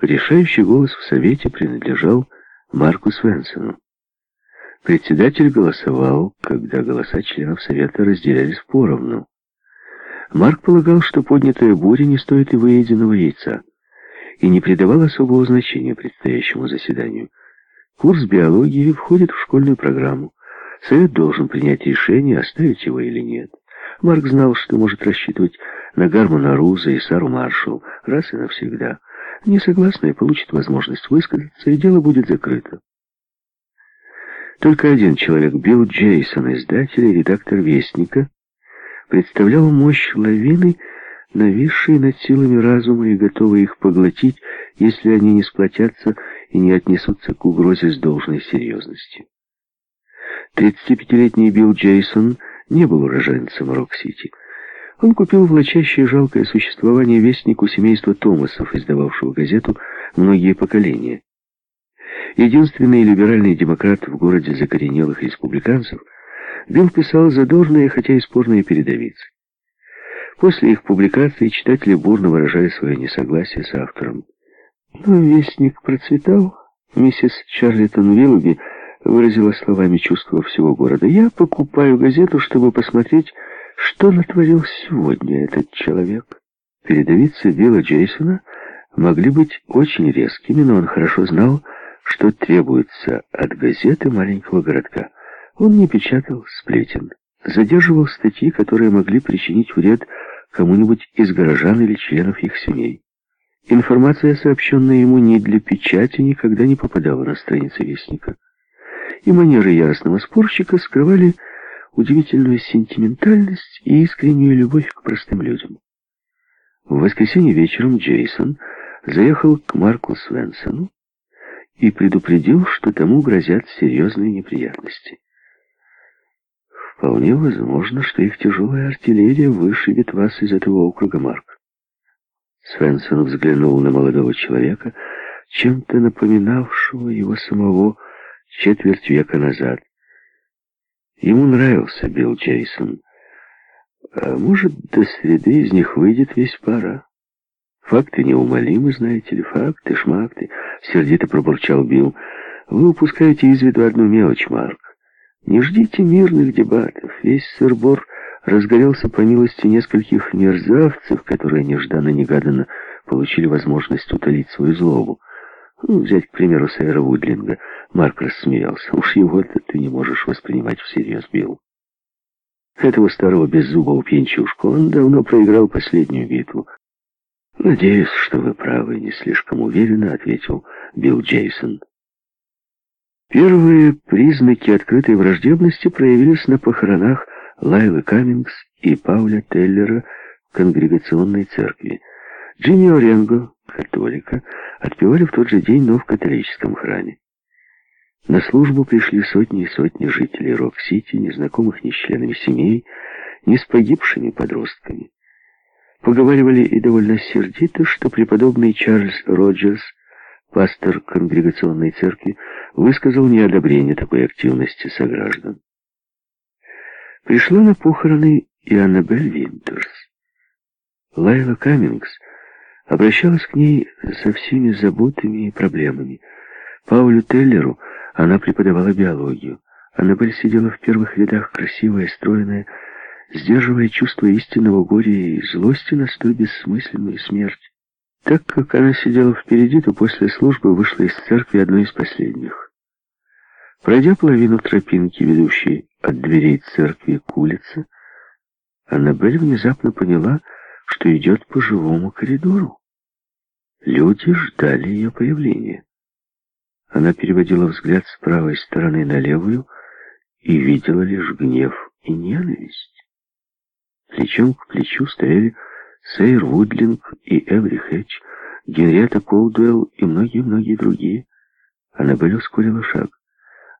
Решающий голос в Совете принадлежал Марку Свенсону. Председатель голосовал, когда голоса членов Совета разделялись поровну. Марк полагал, что поднятая буря не стоит и выеденного яйца, и не придавал особого значения предстоящему заседанию. Курс биологии входит в школьную программу. Совет должен принять решение, оставить его или нет. Марк знал, что может рассчитывать на Гармона Руза и Сару Маршалл раз и навсегда. Несогласные получат возможность высказаться, и дело будет закрыто. Только один человек, Билл Джейсон, издатель и редактор «Вестника», представлял мощь лавины, нависшей над силами разума и готовый их поглотить, если они не сплотятся и не отнесутся к угрозе с должной серьезностью. 35-летний Билл Джейсон не был уроженцем Рок-Сити. Он купил влачащее жалкое существование вестнику семейства Томасов, издававшего газету многие поколения. Единственный либеральный демократ в городе закоренелых республиканцев, Билл писал задорные, хотя и спорные передовицы. После их публикации читатели бурно выражали свое несогласие с автором. Но вестник процветал. Миссис Чарлитон Виллоби выразила словами чувства всего города. «Я покупаю газету, чтобы посмотреть, что натворил сегодня этот человек». Передовицы Билла Джейсона могли быть очень резкими, но он хорошо знал, что требуется от газеты маленького городка. Он не печатал сплетен, задерживал статьи, которые могли причинить вред кому-нибудь из горожан или членов их семей. Информация, сообщенная ему не для печати, никогда не попадала на страницы Вестника. И манеры яростного спорщика скрывали удивительную сентиментальность и искреннюю любовь к простым людям. В воскресенье вечером Джейсон заехал к Марку Свенсону и предупредил, что тому грозят серьезные неприятности. Вполне возможно, что их тяжелая артиллерия вышибет вас из этого округа, Марк. Свенсон взглянул на молодого человека, чем-то напоминавшего его самого четверть века назад. Ему нравился Билл Джейсон. А может, до среды из них выйдет весь пара. Факты неумолимы, знаете ли, факты, шмакты. Сердито пробурчал Билл. Вы упускаете из виду одну мелочь, Марк. Не ждите мирных дебатов. Весь сырбор разгорелся по милости нескольких мерзавцев, которые нежданно-негаданно получили возможность утолить свою злобу. Ну, взять, к примеру, сэра Вудлинга. Марк рассмеялся. Уж его-то ты не можешь воспринимать всерьез, Билл. Этого старого беззубого пьянчушку он давно проиграл последнюю битву. «Надеюсь, что вы правы, не слишком уверенно», — ответил Билл Джейсон. Первые признаки открытой враждебности проявились на похоронах Лайлы Каммингс и Пауля Теллера в конгрегационной церкви. Джимми Оренго, католика, отпевали в тот же день, но в католическом храме. На службу пришли сотни и сотни жителей Рок-Сити, незнакомых ни с членами семей, ни с погибшими подростками. Поговаривали и довольно сердито, что преподобный Чарльз Роджерс, пастор конгрегационной церкви, высказал неодобрение такой активности сограждан. Пришла на похороны и Аннабель Винтерс. Лайла Каммингс обращалась к ней со всеми заботами и проблемами. Паулю Теллеру она преподавала биологию. Аннабель сидела в первых рядах, красивая, стройная, сдерживая чувство истинного горя и злости на столь бессмысленную смерть. Так как она сидела впереди, то после службы вышла из церкви одной из последних. Пройдя половину тропинки, ведущей от дверей церкви к улице, Аннабель внезапно поняла, что идет по живому коридору. Люди ждали ее появления. Она переводила взгляд с правой стороны на левую и видела лишь гнев и ненависть. Плечом к плечу стояли Сейр Вудлинг и Эври Хэтч, Генриетта Колдуэлл и многие-многие другие. Аннабель ускорила шаг.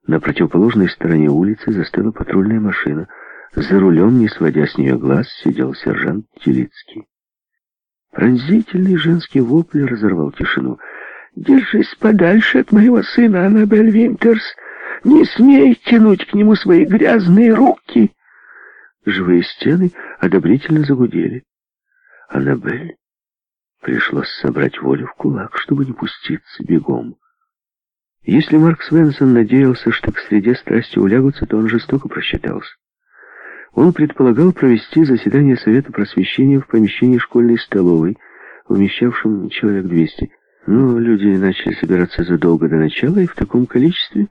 На противоположной стороне улицы застыла патрульная машина. За рулем, не сводя с нее глаз, сидел сержант Телицкий. Пронзительный женский вопль разорвал тишину. «Держись подальше от моего сына, Аннабель Винтерс! Не смей тянуть к нему свои грязные руки!» Живые стены одобрительно загудели. Аннабель Пришлось собрать волю в кулак, чтобы не пуститься бегом. Если Марк Свенсон надеялся, что к среде страсти улягутся, то он жестоко просчитался. Он предполагал провести заседание Совета просвещения в помещении школьной столовой, вмещавшем человек 200. Но люди начали собираться задолго до начала и в таком количестве,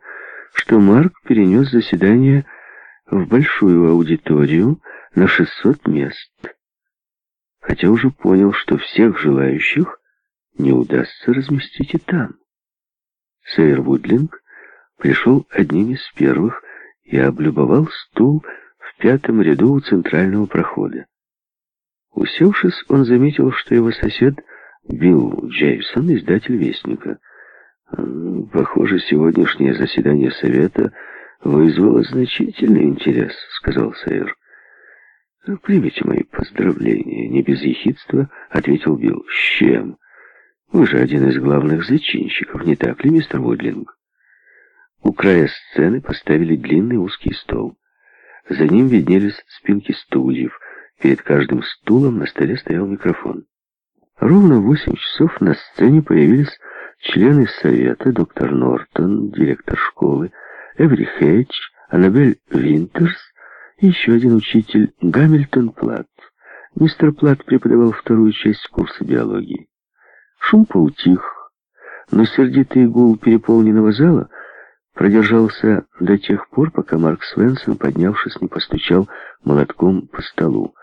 что Марк перенес заседание в большую аудиторию на 600 мест хотя уже понял, что всех желающих не удастся разместить и там. Сейр Вудлинг пришел одним из первых и облюбовал стул в пятом ряду у центрального прохода. Усевшись, он заметил, что его сосед Билл Джейсон, издатель Вестника. «Похоже, сегодняшнее заседание Совета вызвало значительный интерес», — сказал Сейр. «Примите мои поздравления», — не без ехидства ответил Билл. «С чем? Вы же один из главных зачинщиков, не так ли, мистер Вудлинг?» У края сцены поставили длинный узкий стол. За ним виднелись спинки стульев. Перед каждым стулом на столе стоял микрофон. Ровно в восемь часов на сцене появились члены совета, доктор Нортон, директор школы, Эври Хэтч, Аннабель Винтерс еще один учитель, Гамильтон Плат. Мистер Плат преподавал вторую часть курса биологии. Шум поутих, но сердитый гул переполненного зала продержался до тех пор, пока Марк Свенсон, поднявшись, не постучал молотком по столу.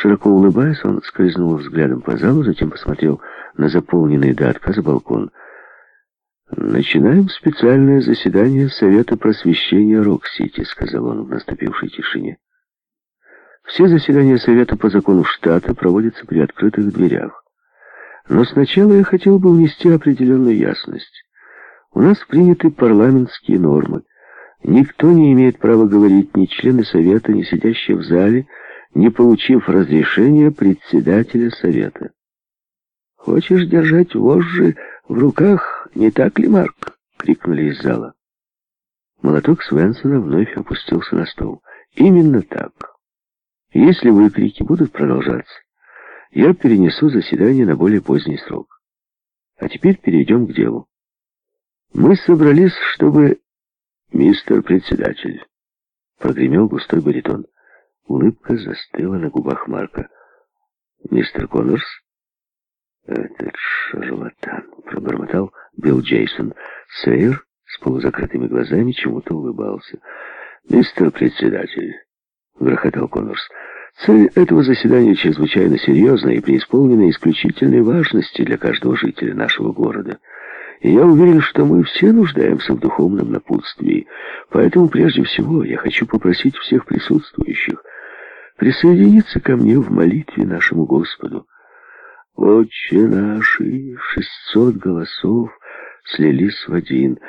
Широко улыбаясь, он скользнул взглядом по залу, затем посмотрел на заполненный до отказа балкон. «Начинаем специальное заседание Совета просвещения Рок-Сити», — сказал он в наступившей тишине. «Все заседания Совета по закону штата проводятся при открытых дверях. Но сначала я хотел бы внести определенную ясность. У нас приняты парламентские нормы. Никто не имеет права говорить, ни члены Совета, ни сидящие в зале, не получив разрешения председателя Совета. Хочешь держать вожжи в руках, не так ли, Марк?» — крикнули из зала. Молоток Свенсона вновь опустился на стол. «Именно так. Если выкрики будут продолжаться, я перенесу заседание на более поздний срок. А теперь перейдем к делу. Мы собрались, чтобы... Мистер председатель, прогремел густой баритон. Улыбка застыла на губах Марка. Мистер Коннорс? Этот шарлатан, пробормотал Билл Джейсон. Сейр с полузакрытыми глазами чему-то улыбался. «Мистер председатель», — грохотал Коннорс, — «цель этого заседания чрезвычайно серьезна и преисполнена исключительной важности для каждого жителя нашего города. И я уверен, что мы все нуждаемся в духовном напутствии. Поэтому прежде всего я хочу попросить всех присутствующих присоединиться ко мне в молитве нашему Господу. Отче наши, шестьсот голосов слились в один —